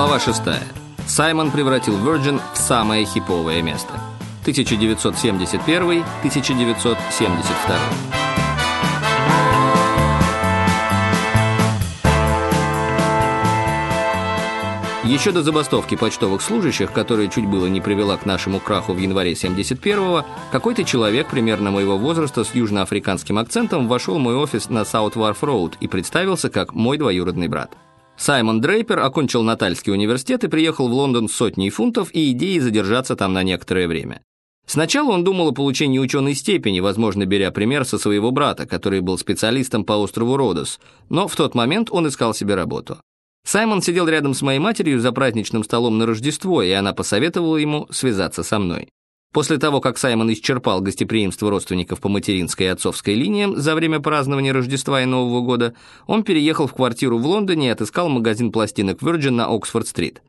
Глава 6. Саймон превратил Virgin в самое хиповое место. 1971-1972. Еще до забастовки почтовых служащих, которая чуть было не привела к нашему краху в январе 71-го, какой-то человек примерно моего возраста с южноафриканским акцентом вошел в мой офис на Саут Варф Роуд и представился как мой двоюродный брат. Саймон Дрейпер окончил Натальский университет и приехал в Лондон с сотней фунтов и идеей задержаться там на некоторое время. Сначала он думал о получении ученой степени, возможно, беря пример со своего брата, который был специалистом по острову Родос, но в тот момент он искал себе работу. Саймон сидел рядом с моей матерью за праздничным столом на Рождество, и она посоветовала ему связаться со мной. После того, как Саймон исчерпал гостеприимство родственников по материнской и отцовской линиям за время празднования Рождества и Нового года, он переехал в квартиру в Лондоне и отыскал магазин пластинок Virgin на Оксфорд-стрит.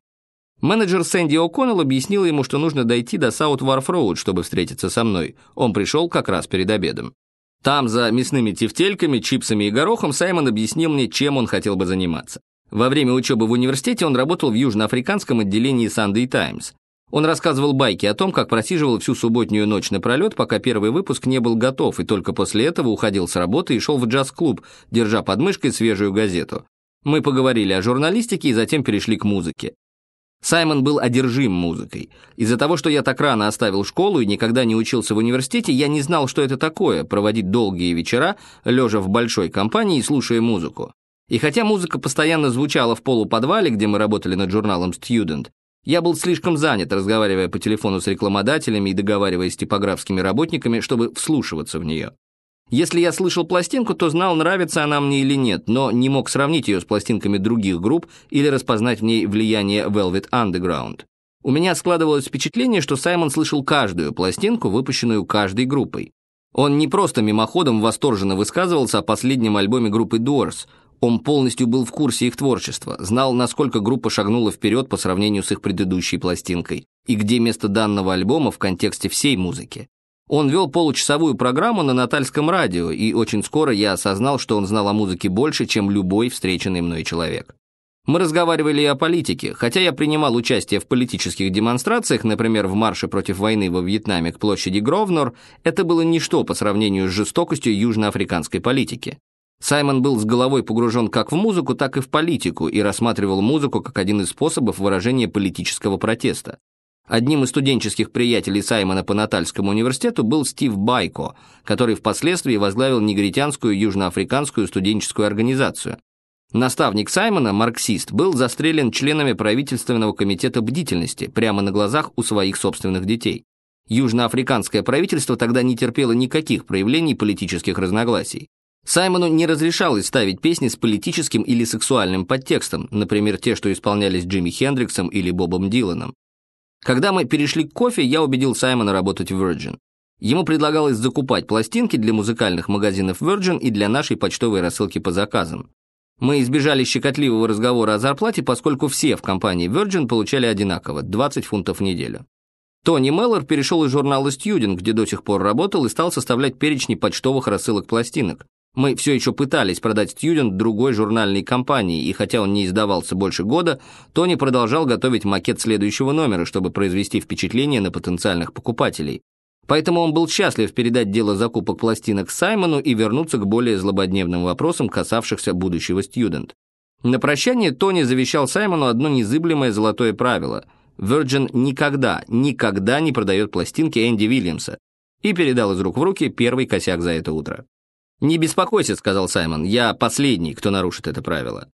Менеджер Сэнди О'Коннелл объяснил ему, что нужно дойти до Саут Варф Роуд, чтобы встретиться со мной. Он пришел как раз перед обедом. Там, за мясными тефтельками, чипсами и горохом, Саймон объяснил мне, чем он хотел бы заниматься. Во время учебы в университете он работал в южноафриканском отделении Sunday Times. Он рассказывал байки о том, как просиживал всю субботнюю ночь напролет, пока первый выпуск не был готов, и только после этого уходил с работы и шел в джаз-клуб, держа под мышкой свежую газету. Мы поговорили о журналистике и затем перешли к музыке. Саймон был одержим музыкой. Из-за того, что я так рано оставил школу и никогда не учился в университете, я не знал, что это такое – проводить долгие вечера, лежа в большой компании и слушая музыку. И хотя музыка постоянно звучала в полуподвале, где мы работали над журналом «Student», я был слишком занят, разговаривая по телефону с рекламодателями и договариваясь с типографскими работниками, чтобы вслушиваться в нее. Если я слышал пластинку, то знал, нравится она мне или нет, но не мог сравнить ее с пластинками других групп или распознать в ней влияние Velvet Underground. У меня складывалось впечатление, что Саймон слышал каждую пластинку, выпущенную каждой группой. Он не просто мимоходом восторженно высказывался о последнем альбоме группы Doors – он полностью был в курсе их творчества, знал, насколько группа шагнула вперед по сравнению с их предыдущей пластинкой, и где место данного альбома в контексте всей музыки. Он вел получасовую программу на Натальском радио, и очень скоро я осознал, что он знал о музыке больше, чем любой встреченный мной человек. Мы разговаривали и о политике, хотя я принимал участие в политических демонстрациях, например, в марше против войны во Вьетнаме к площади Гровнор, это было ничто по сравнению с жестокостью южноафриканской политики. Саймон был с головой погружен как в музыку, так и в политику и рассматривал музыку как один из способов выражения политического протеста. Одним из студенческих приятелей Саймона по Натальскому университету был Стив Байко, который впоследствии возглавил негритянскую южноафриканскую студенческую организацию. Наставник Саймона, марксист, был застрелен членами правительственного комитета бдительности прямо на глазах у своих собственных детей. Южноафриканское правительство тогда не терпело никаких проявлений политических разногласий. Саймону не разрешалось ставить песни с политическим или сексуальным подтекстом, например, те, что исполнялись Джимми Хендриксом или Бобом Диланом. Когда мы перешли к кофе, я убедил Саймона работать в Virgin. Ему предлагалось закупать пластинки для музыкальных магазинов Virgin и для нашей почтовой рассылки по заказам. Мы избежали щекотливого разговора о зарплате, поскольку все в компании Virgin получали одинаково – 20 фунтов в неделю. Тони Меллор перешел из журнала Student, где до сих пор работал, и стал составлять перечни почтовых рассылок пластинок. Мы все еще пытались продать «Стьюдент» другой журнальной компании, и хотя он не издавался больше года, Тони продолжал готовить макет следующего номера, чтобы произвести впечатление на потенциальных покупателей. Поэтому он был счастлив передать дело закупок пластинок Саймону и вернуться к более злободневным вопросам, касавшихся будущего «Стьюдент». На прощание Тони завещал Саймону одно незыблемое золотое правило – Virgin никогда, никогда не продает пластинки Энди Вильямса и передал из рук в руки первый косяк за это утро. «Не беспокойся», — сказал Саймон, — «я последний, кто нарушит это правило».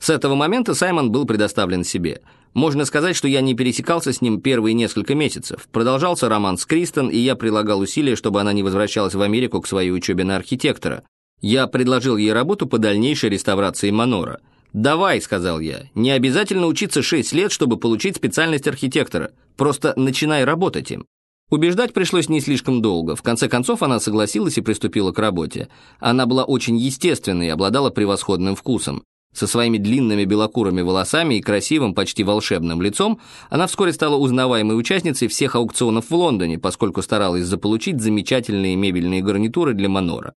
С этого момента Саймон был предоставлен себе. Можно сказать, что я не пересекался с ним первые несколько месяцев. Продолжался роман с Кристен, и я прилагал усилия, чтобы она не возвращалась в Америку к своей учебе на архитектора. Я предложил ей работу по дальнейшей реставрации Манора. «Давай», — сказал я, — «не обязательно учиться 6 лет, чтобы получить специальность архитектора. Просто начинай работать им». Убеждать пришлось не слишком долго. В конце концов она согласилась и приступила к работе. Она была очень естественной и обладала превосходным вкусом. Со своими длинными белокурыми волосами и красивым, почти волшебным лицом она вскоре стала узнаваемой участницей всех аукционов в Лондоне, поскольку старалась заполучить замечательные мебельные гарнитуры для Манора.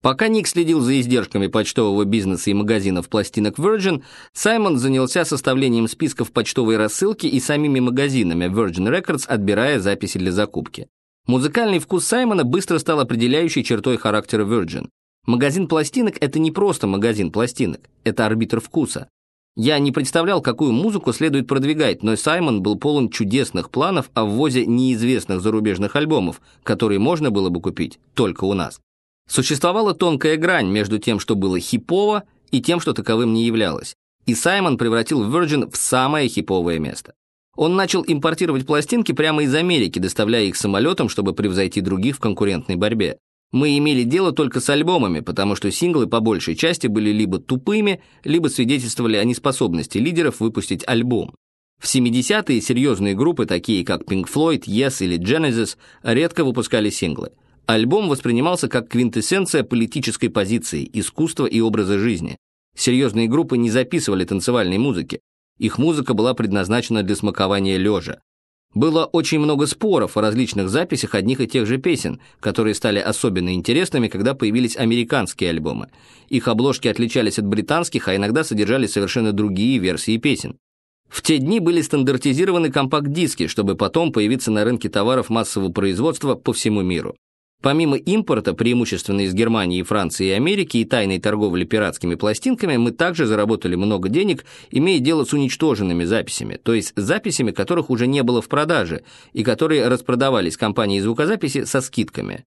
Пока Ник следил за издержками почтового бизнеса и магазинов пластинок Virgin, Саймон занялся составлением списков почтовой рассылки и самими магазинами Virgin Records, отбирая записи для закупки. Музыкальный вкус Саймона быстро стал определяющей чертой характера Virgin. Магазин пластинок – это не просто магазин пластинок, это арбитр вкуса. Я не представлял, какую музыку следует продвигать, но Саймон был полон чудесных планов о ввозе неизвестных зарубежных альбомов, которые можно было бы купить только у нас. Существовала тонкая грань между тем, что было хипово, и тем, что таковым не являлось. И Саймон превратил Virgin в самое хиповое место. Он начал импортировать пластинки прямо из Америки, доставляя их самолетом, чтобы превзойти других в конкурентной борьбе. Мы имели дело только с альбомами, потому что синглы по большей части были либо тупыми, либо свидетельствовали о неспособности лидеров выпустить альбом. В 70-е серьезные группы, такие как Pink Floyd, Yes или Genesis, редко выпускали синглы. Альбом воспринимался как квинтэссенция политической позиции, искусства и образа жизни. Серьезные группы не записывали танцевальной музыки. Их музыка была предназначена для смакования лежа. Было очень много споров о различных записях одних и тех же песен, которые стали особенно интересными, когда появились американские альбомы. Их обложки отличались от британских, а иногда содержали совершенно другие версии песен. В те дни были стандартизированы компакт-диски, чтобы потом появиться на рынке товаров массового производства по всему миру. Помимо импорта, преимущественно из Германии, Франции и Америки, и тайной торговли пиратскими пластинками, мы также заработали много денег, имея дело с уничтоженными записями, то есть записями, которых уже не было в продаже, и которые распродавались компанией звукозаписи со скидками.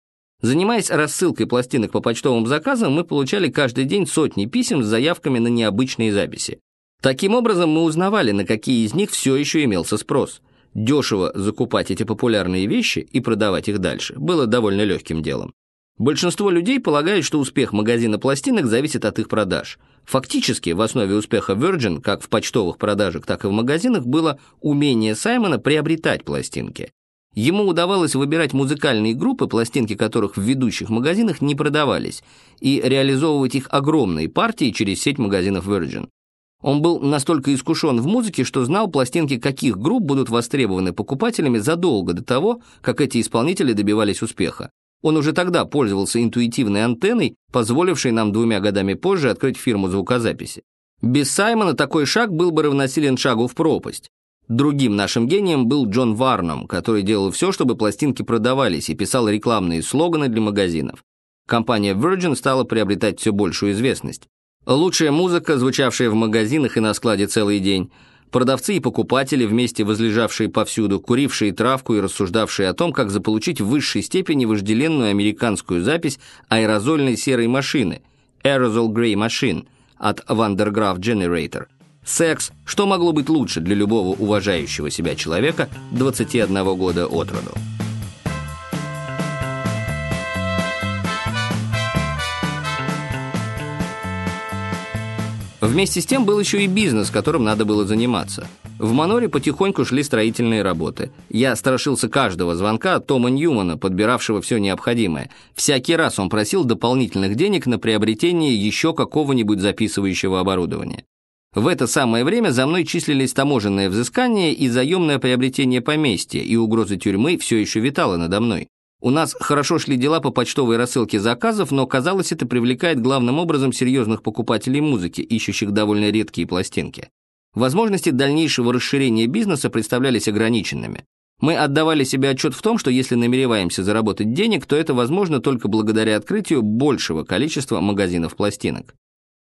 Занимаясь рассылкой пластинок по почтовым заказам, мы получали каждый день сотни писем с заявками на необычные записи. Таким образом, мы узнавали, на какие из них все еще имелся спрос – Дешево закупать эти популярные вещи и продавать их дальше было довольно легким делом. Большинство людей полагают, что успех магазина пластинок зависит от их продаж. Фактически, в основе успеха Virgin, как в почтовых продажах, так и в магазинах, было умение Саймона приобретать пластинки. Ему удавалось выбирать музыкальные группы, пластинки которых в ведущих магазинах не продавались, и реализовывать их огромные партии через сеть магазинов Virgin. Он был настолько искушен в музыке, что знал пластинки каких групп будут востребованы покупателями задолго до того, как эти исполнители добивались успеха. Он уже тогда пользовался интуитивной антенной, позволившей нам двумя годами позже открыть фирму звукозаписи. Без Саймона такой шаг был бы равносилен шагу в пропасть. Другим нашим гением был Джон Варном, который делал все, чтобы пластинки продавались и писал рекламные слоганы для магазинов. Компания Virgin стала приобретать все большую известность. Лучшая музыка, звучавшая в магазинах и на складе целый день. Продавцы и покупатели, вместе возлежавшие повсюду, курившие травку и рассуждавшие о том, как заполучить в высшей степени вожделенную американскую запись аэрозольной серой машины Aerosol Grey Machine от Vandergraaf Generator. Секс, что могло быть лучше для любого уважающего себя человека 21 года от роду. Вместе с тем был еще и бизнес, которым надо было заниматься. В Маноре потихоньку шли строительные работы. Я страшился каждого звонка от Тома Ньюмана, подбиравшего все необходимое. Всякий раз он просил дополнительных денег на приобретение еще какого-нибудь записывающего оборудования. В это самое время за мной числились таможенное взыскание и заемное приобретение поместья, и угроза тюрьмы все еще витала надо мной. У нас хорошо шли дела по почтовой рассылке заказов, но, казалось, это привлекает главным образом серьезных покупателей музыки, ищущих довольно редкие пластинки. Возможности дальнейшего расширения бизнеса представлялись ограниченными. Мы отдавали себе отчет в том, что если намереваемся заработать денег, то это возможно только благодаря открытию большего количества магазинов пластинок.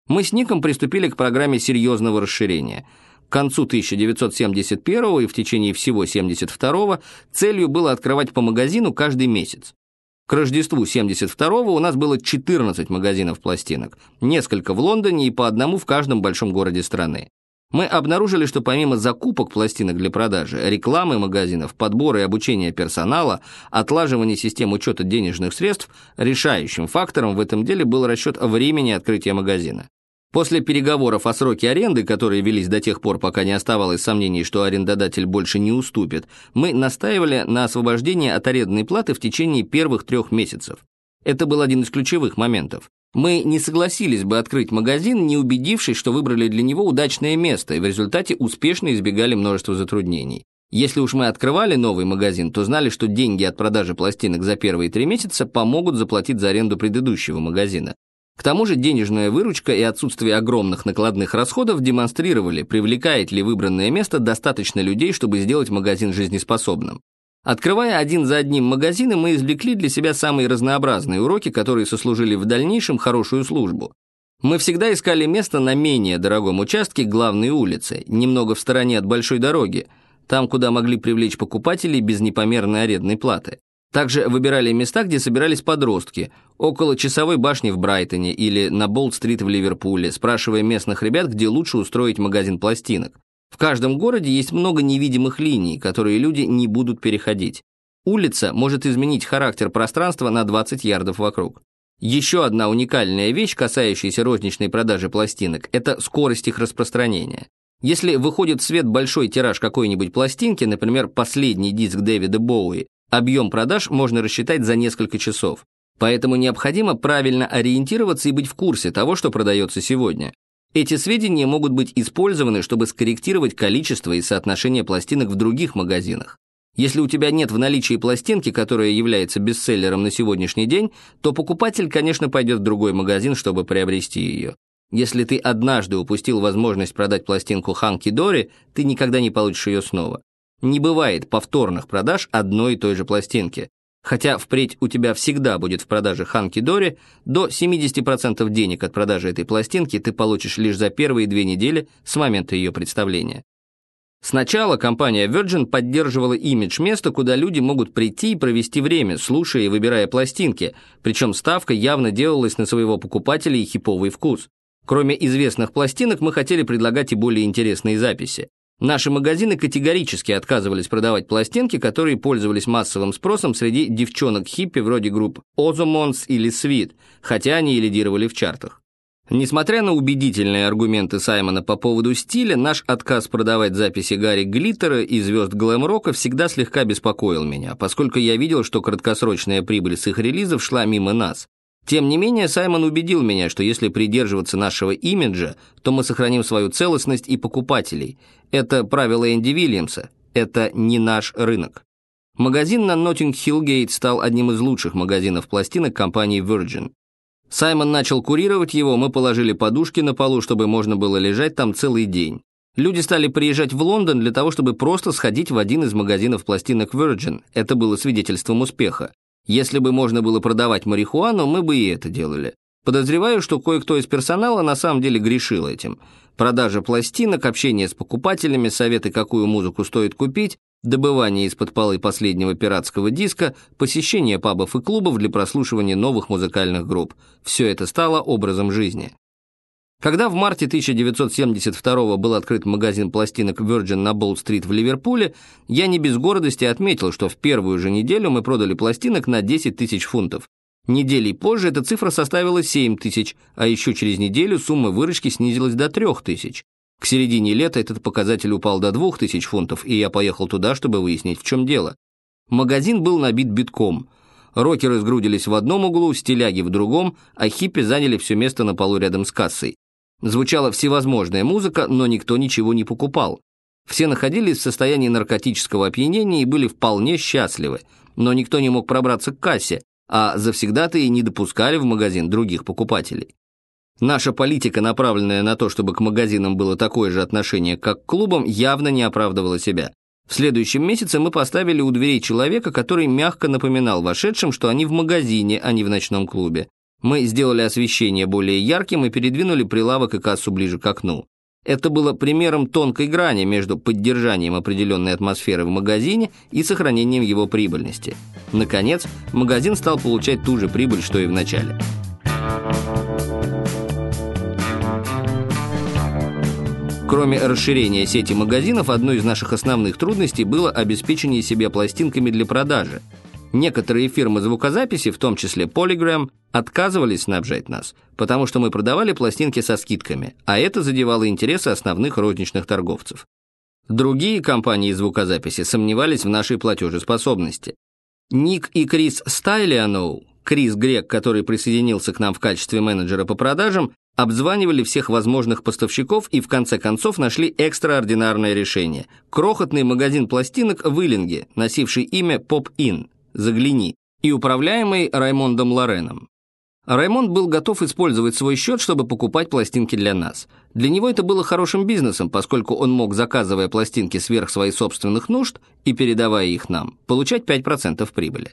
Мы с Ником приступили к программе серьезного расширения – к концу 1971 и в течение всего 72 целью было открывать по магазину каждый месяц. К Рождеству 72 у нас было 14 магазинов пластинок, несколько в Лондоне и по одному в каждом большом городе страны. Мы обнаружили, что помимо закупок пластинок для продажи, рекламы магазинов, подбора и обучения персонала, отлаживания систем учета денежных средств, решающим фактором в этом деле был расчет времени открытия магазина. После переговоров о сроке аренды, которые велись до тех пор, пока не оставалось сомнений, что арендодатель больше не уступит, мы настаивали на освобождении от арендной платы в течение первых трех месяцев. Это был один из ключевых моментов. Мы не согласились бы открыть магазин, не убедившись, что выбрали для него удачное место, и в результате успешно избегали множества затруднений. Если уж мы открывали новый магазин, то знали, что деньги от продажи пластинок за первые три месяца помогут заплатить за аренду предыдущего магазина. К тому же денежная выручка и отсутствие огромных накладных расходов демонстрировали, привлекает ли выбранное место достаточно людей, чтобы сделать магазин жизнеспособным. Открывая один за одним магазины, мы извлекли для себя самые разнообразные уроки, которые сослужили в дальнейшем хорошую службу. Мы всегда искали место на менее дорогом участке главной улицы, немного в стороне от большой дороги, там, куда могли привлечь покупателей без непомерной арендной платы. Также выбирали места, где собирались подростки, около часовой башни в Брайтоне или на Болт-стрит в Ливерпуле, спрашивая местных ребят, где лучше устроить магазин пластинок. В каждом городе есть много невидимых линий, которые люди не будут переходить. Улица может изменить характер пространства на 20 ярдов вокруг. Еще одна уникальная вещь, касающаяся розничной продажи пластинок, это скорость их распространения. Если выходит в свет большой тираж какой-нибудь пластинки, например, последний диск Дэвида Боуи, Объем продаж можно рассчитать за несколько часов. Поэтому необходимо правильно ориентироваться и быть в курсе того, что продается сегодня. Эти сведения могут быть использованы, чтобы скорректировать количество и соотношение пластинок в других магазинах. Если у тебя нет в наличии пластинки, которая является бестселлером на сегодняшний день, то покупатель, конечно, пойдет в другой магазин, чтобы приобрести ее. Если ты однажды упустил возможность продать пластинку Ханки Дори, ты никогда не получишь ее снова. Не бывает повторных продаж одной и той же пластинки. Хотя впредь у тебя всегда будет в продаже Ханки Дори, до 70% денег от продажи этой пластинки ты получишь лишь за первые две недели с момента ее представления. Сначала компания Virgin поддерживала имидж места, куда люди могут прийти и провести время, слушая и выбирая пластинки, причем ставка явно делалась на своего покупателя и хиповый вкус. Кроме известных пластинок, мы хотели предлагать и более интересные записи. Наши магазины категорически отказывались продавать пластинки, которые пользовались массовым спросом среди девчонок-хиппи вроде групп Ozomons или Sweet, хотя они и лидировали в чартах. Несмотря на убедительные аргументы Саймона по поводу стиля, наш отказ продавать записи Гарри Глиттера и звезд глэм-рока всегда слегка беспокоил меня, поскольку я видел, что краткосрочная прибыль с их релизов шла мимо нас. Тем не менее, Саймон убедил меня, что если придерживаться нашего имиджа, то мы сохраним свою целостность и покупателей. Это правило Энди Вильямса. Это не наш рынок. Магазин на Ноттинг-Хиллгейт стал одним из лучших магазинов пластинок компании Virgin. Саймон начал курировать его, мы положили подушки на полу, чтобы можно было лежать там целый день. Люди стали приезжать в Лондон для того, чтобы просто сходить в один из магазинов пластинок Virgin. Это было свидетельством успеха. Если бы можно было продавать марихуану, мы бы и это делали. Подозреваю, что кое-кто из персонала на самом деле грешил этим. Продажа пластинок, общение с покупателями, советы, какую музыку стоит купить, добывание из-под полы последнего пиратского диска, посещение пабов и клубов для прослушивания новых музыкальных групп. Все это стало образом жизни. Когда в марте 1972 был открыт магазин пластинок Virgin на Болл-стрит в Ливерпуле, я не без гордости отметил, что в первую же неделю мы продали пластинок на 10 тысяч фунтов. Неделей позже эта цифра составила 7 тысяч, а еще через неделю сумма выручки снизилась до 3 тысяч. К середине лета этот показатель упал до 2 тысяч фунтов, и я поехал туда, чтобы выяснить, в чем дело. Магазин был набит битком. Рокеры сгрудились в одном углу, стиляги в другом, а хиппи заняли все место на полу рядом с кассой. Звучала всевозможная музыка, но никто ничего не покупал. Все находились в состоянии наркотического опьянения и были вполне счастливы, но никто не мог пробраться к кассе, а завсегдатые не допускали в магазин других покупателей. Наша политика, направленная на то, чтобы к магазинам было такое же отношение, как к клубам, явно не оправдывала себя. В следующем месяце мы поставили у дверей человека, который мягко напоминал вошедшим, что они в магазине, а не в ночном клубе. Мы сделали освещение более ярким и передвинули прилавок и кассу ближе к окну. Это было примером тонкой грани между поддержанием определенной атмосферы в магазине и сохранением его прибыльности. Наконец, магазин стал получать ту же прибыль, что и в начале. Кроме расширения сети магазинов, одной из наших основных трудностей было обеспечение себя пластинками для продажи – Некоторые фирмы звукозаписи, в том числе Polygram, отказывались снабжать нас, потому что мы продавали пластинки со скидками, а это задевало интересы основных розничных торговцев. Другие компании звукозаписи сомневались в нашей платежеспособности. Ник и Крис Стайлианоу, Крис Грек, который присоединился к нам в качестве менеджера по продажам, Обзванивали всех возможных поставщиков и в конце концов нашли экстраординарное решение. Крохотный магазин пластинок в Иллинге, носивший имя Pop-In, «Загляни», и управляемый Раймондом Лореном. Раймонд был готов использовать свой счет, чтобы покупать пластинки для нас. Для него это было хорошим бизнесом, поскольку он мог, заказывая пластинки сверх своих собственных нужд и передавая их нам, получать 5% прибыли.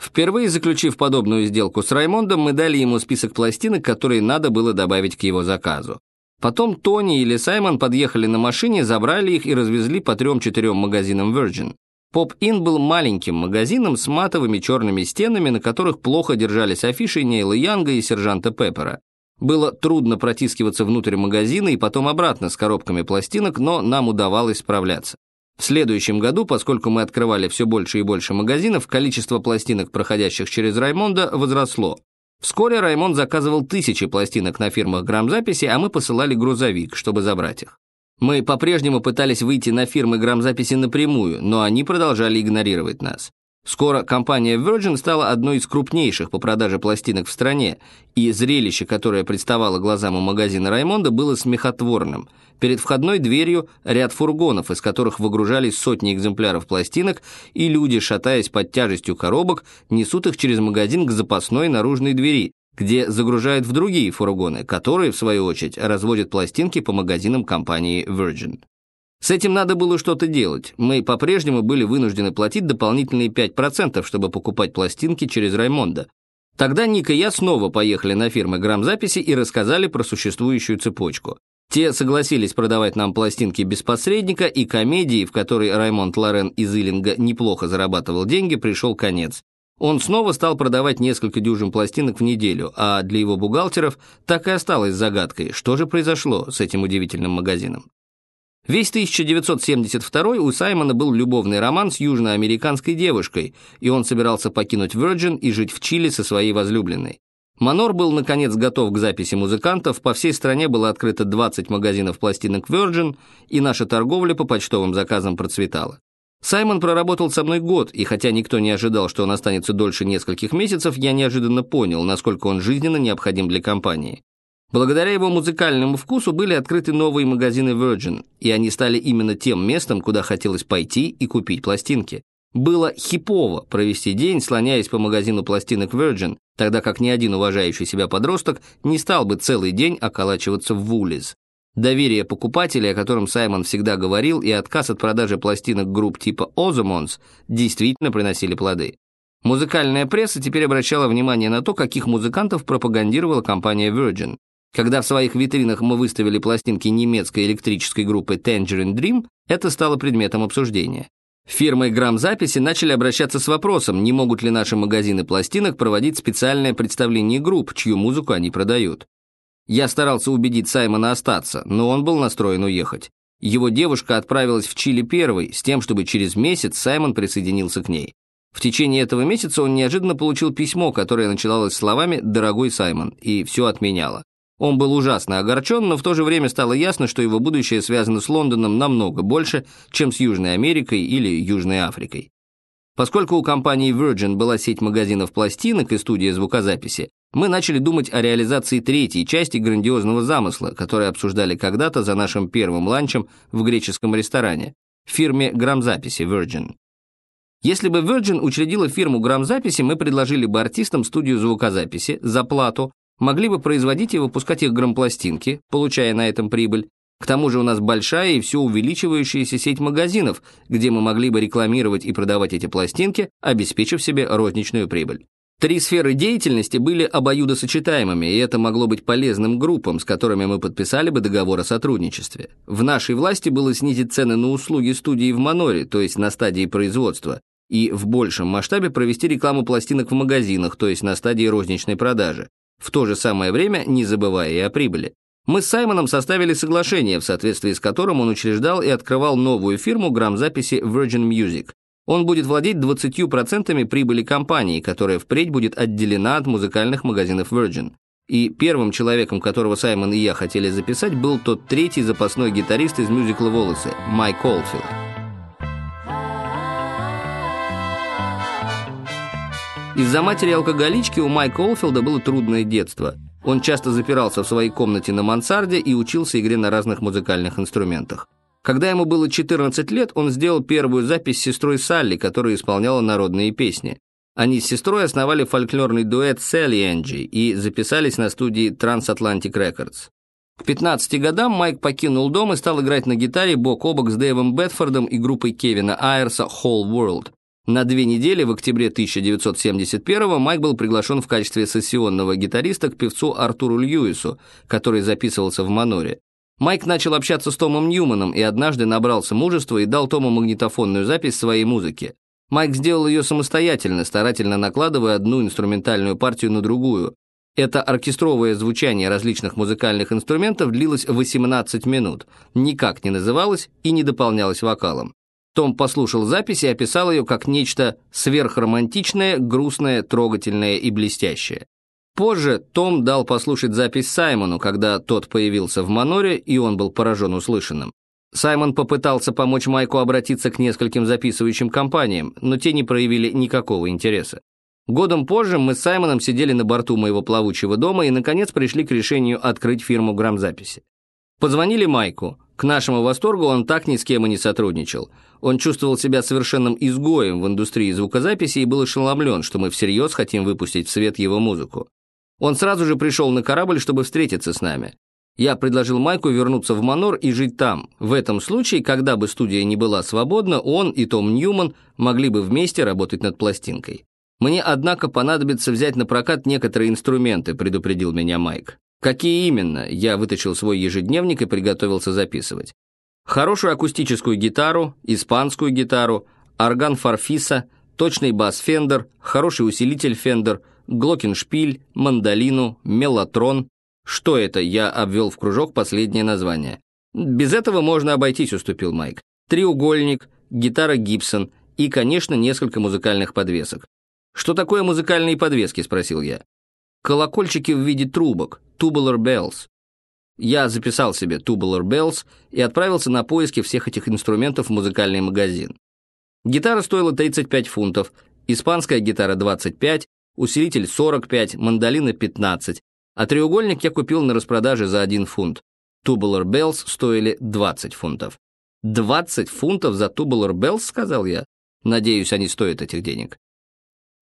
Впервые заключив подобную сделку с Раймондом, мы дали ему список пластинок, которые надо было добавить к его заказу. Потом Тони или Саймон подъехали на машине, забрали их и развезли по трем-четырем магазинам Virgin. Поп-Ин был маленьким магазином с матовыми черными стенами, на которых плохо держались афиши Нейла Янга и сержанта Пеппера. Было трудно протискиваться внутрь магазина и потом обратно с коробками пластинок, но нам удавалось справляться. В следующем году, поскольку мы открывали все больше и больше магазинов, количество пластинок, проходящих через Раймонда, возросло. Вскоре Раймонд заказывал тысячи пластинок на фирмах грамзаписи, а мы посылали грузовик, чтобы забрать их. Мы по-прежнему пытались выйти на фирмы грамзаписи напрямую, но они продолжали игнорировать нас. Скоро компания Virgin стала одной из крупнейших по продаже пластинок в стране, и зрелище, которое представало глазам у магазина Раймонда, было смехотворным. Перед входной дверью ряд фургонов, из которых выгружались сотни экземпляров пластинок, и люди, шатаясь под тяжестью коробок, несут их через магазин к запасной наружной двери, где загружают в другие фургоны, которые, в свою очередь, разводят пластинки по магазинам компании Virgin. С этим надо было что-то делать. Мы по-прежнему были вынуждены платить дополнительные 5%, чтобы покупать пластинки через Раймонда. Тогда Ник и я снова поехали на фирмы грамзаписи и рассказали про существующую цепочку. Те согласились продавать нам пластинки без посредника, и комедии, в которой Раймонд Лорен из Иллинга неплохо зарабатывал деньги, пришел конец. Он снова стал продавать несколько дюжин пластинок в неделю, а для его бухгалтеров так и осталось загадкой, что же произошло с этим удивительным магазином. Весь 1972 у Саймона был любовный роман с южноамериканской девушкой, и он собирался покинуть Virgin и жить в Чили со своей возлюбленной. Манор был, наконец, готов к записи музыкантов, по всей стране было открыто 20 магазинов пластинок Virgin, и наша торговля по почтовым заказам процветала. Саймон проработал со мной год, и хотя никто не ожидал, что он останется дольше нескольких месяцев, я неожиданно понял, насколько он жизненно необходим для компании. Благодаря его музыкальному вкусу были открыты новые магазины Virgin, и они стали именно тем местом, куда хотелось пойти и купить пластинки. Было хипово провести день, слоняясь по магазину пластинок Virgin, тогда как ни один уважающий себя подросток не стал бы целый день околачиваться в Вулиз. Доверие покупателей, о котором Саймон всегда говорил, и отказ от продажи пластинок групп типа Ozomons действительно приносили плоды. Музыкальная пресса теперь обращала внимание на то, каких музыкантов пропагандировала компания Virgin. Когда в своих витринах мы выставили пластинки немецкой электрической группы Tangerine Dream, это стало предметом обсуждения. Фирмы грамзаписи начали обращаться с вопросом, не могут ли наши магазины пластинок проводить специальное представление групп, чью музыку они продают. Я старался убедить Саймона остаться, но он был настроен уехать. Его девушка отправилась в Чили первой, с тем, чтобы через месяц Саймон присоединился к ней. В течение этого месяца он неожиданно получил письмо, которое начиналось словами «Дорогой Саймон», и все отменяло. Он был ужасно огорчен, но в то же время стало ясно, что его будущее связано с Лондоном намного больше, чем с Южной Америкой или Южной Африкой. Поскольку у компании Virgin была сеть магазинов пластинок и студия звукозаписи, мы начали думать о реализации третьей части грандиозного замысла, который обсуждали когда-то за нашим первым ланчем в греческом ресторане, фирме грамзаписи Virgin. Если бы Virgin учредила фирму грамзаписи, мы предложили бы артистам студию звукозаписи за плату, могли бы производить и выпускать их грампластинки, получая на этом прибыль. К тому же у нас большая и все увеличивающаяся сеть магазинов, где мы могли бы рекламировать и продавать эти пластинки, обеспечив себе розничную прибыль. Три сферы деятельности были обоюдосочетаемыми, и это могло быть полезным группам, с которыми мы подписали бы договор о сотрудничестве. В нашей власти было снизить цены на услуги студии в Маноре, то есть на стадии производства, и в большем масштабе провести рекламу пластинок в магазинах, то есть на стадии розничной продажи, в то же самое время не забывая и о прибыли. Мы с Саймоном составили соглашение, в соответствии с которым он учреждал и открывал новую фирму грамзаписи Virgin Music, он будет владеть 20% прибыли компании, которая впредь будет отделена от музыкальных магазинов Virgin. И первым человеком, которого Саймон и я хотели записать, был тот третий запасной гитарист из мюзикла «Волосы» Майк Олфилд. Из-за матери-алкоголички у Майка Олфилда было трудное детство. Он часто запирался в своей комнате на мансарде и учился игре на разных музыкальных инструментах. Когда ему было 14 лет, он сделал первую запись с сестрой Салли, которая исполняла народные песни. Они с сестрой основали фольклорный дуэт Sally Энджи и записались на студии Transatlantic Records. К 15 годам Майк покинул дом и стал играть на гитаре бок о бок с Дэйвом Бетфордом и группой Кевина Айрса Whole World. На две недели в октябре 1971 Майк был приглашен в качестве сессионного гитариста к певцу Артуру Льюису, который записывался в Маноре. Майк начал общаться с Томом Ньюманом и однажды набрался мужества и дал Тому магнитофонную запись своей музыки. Майк сделал ее самостоятельно, старательно накладывая одну инструментальную партию на другую. Это оркестровое звучание различных музыкальных инструментов длилось 18 минут, никак не называлось и не дополнялось вокалом. Том послушал запись и описал ее как нечто сверхромантичное, грустное, трогательное и блестящее. Позже Том дал послушать запись Саймону, когда тот появился в Маноре, и он был поражен услышанным. Саймон попытался помочь Майку обратиться к нескольким записывающим компаниям, но те не проявили никакого интереса. Годом позже мы с Саймоном сидели на борту моего плавучего дома и, наконец, пришли к решению открыть фирму грамзаписи. Позвонили Майку. К нашему восторгу он так ни с кем и не сотрудничал. Он чувствовал себя совершенным изгоем в индустрии звукозаписи и был ошеломлен, что мы всерьез хотим выпустить в свет его музыку. Он сразу же пришел на корабль, чтобы встретиться с нами. Я предложил Майку вернуться в Манор и жить там. В этом случае, когда бы студия не была свободна, он и Том Ньюман могли бы вместе работать над пластинкой. «Мне, однако, понадобится взять на прокат некоторые инструменты», предупредил меня Майк. «Какие именно?» Я вытащил свой ежедневник и приготовился записывать. Хорошую акустическую гитару, испанскую гитару, орган Farfisa, точный бас Fender, хороший усилитель Fender, глокеншпиль, мандолину, меллотрон. Что это? Я обвел в кружок последнее название. Без этого можно обойтись, уступил Майк. Треугольник, гитара Гибсон и, конечно, несколько музыкальных подвесок. «Что такое музыкальные подвески?» – спросил я. «Колокольчики в виде трубок, tubular bells. Я записал себе Tubular Bells и отправился на поиски всех этих инструментов в музыкальный магазин. Гитара стоила 35 фунтов, испанская гитара 25, усилитель 45, мандолина 15, а треугольник я купил на распродаже за 1 фунт. Tubular Bells стоили 20 фунтов. 20 фунтов за Tubular Bells, сказал я. Надеюсь, они стоят этих денег.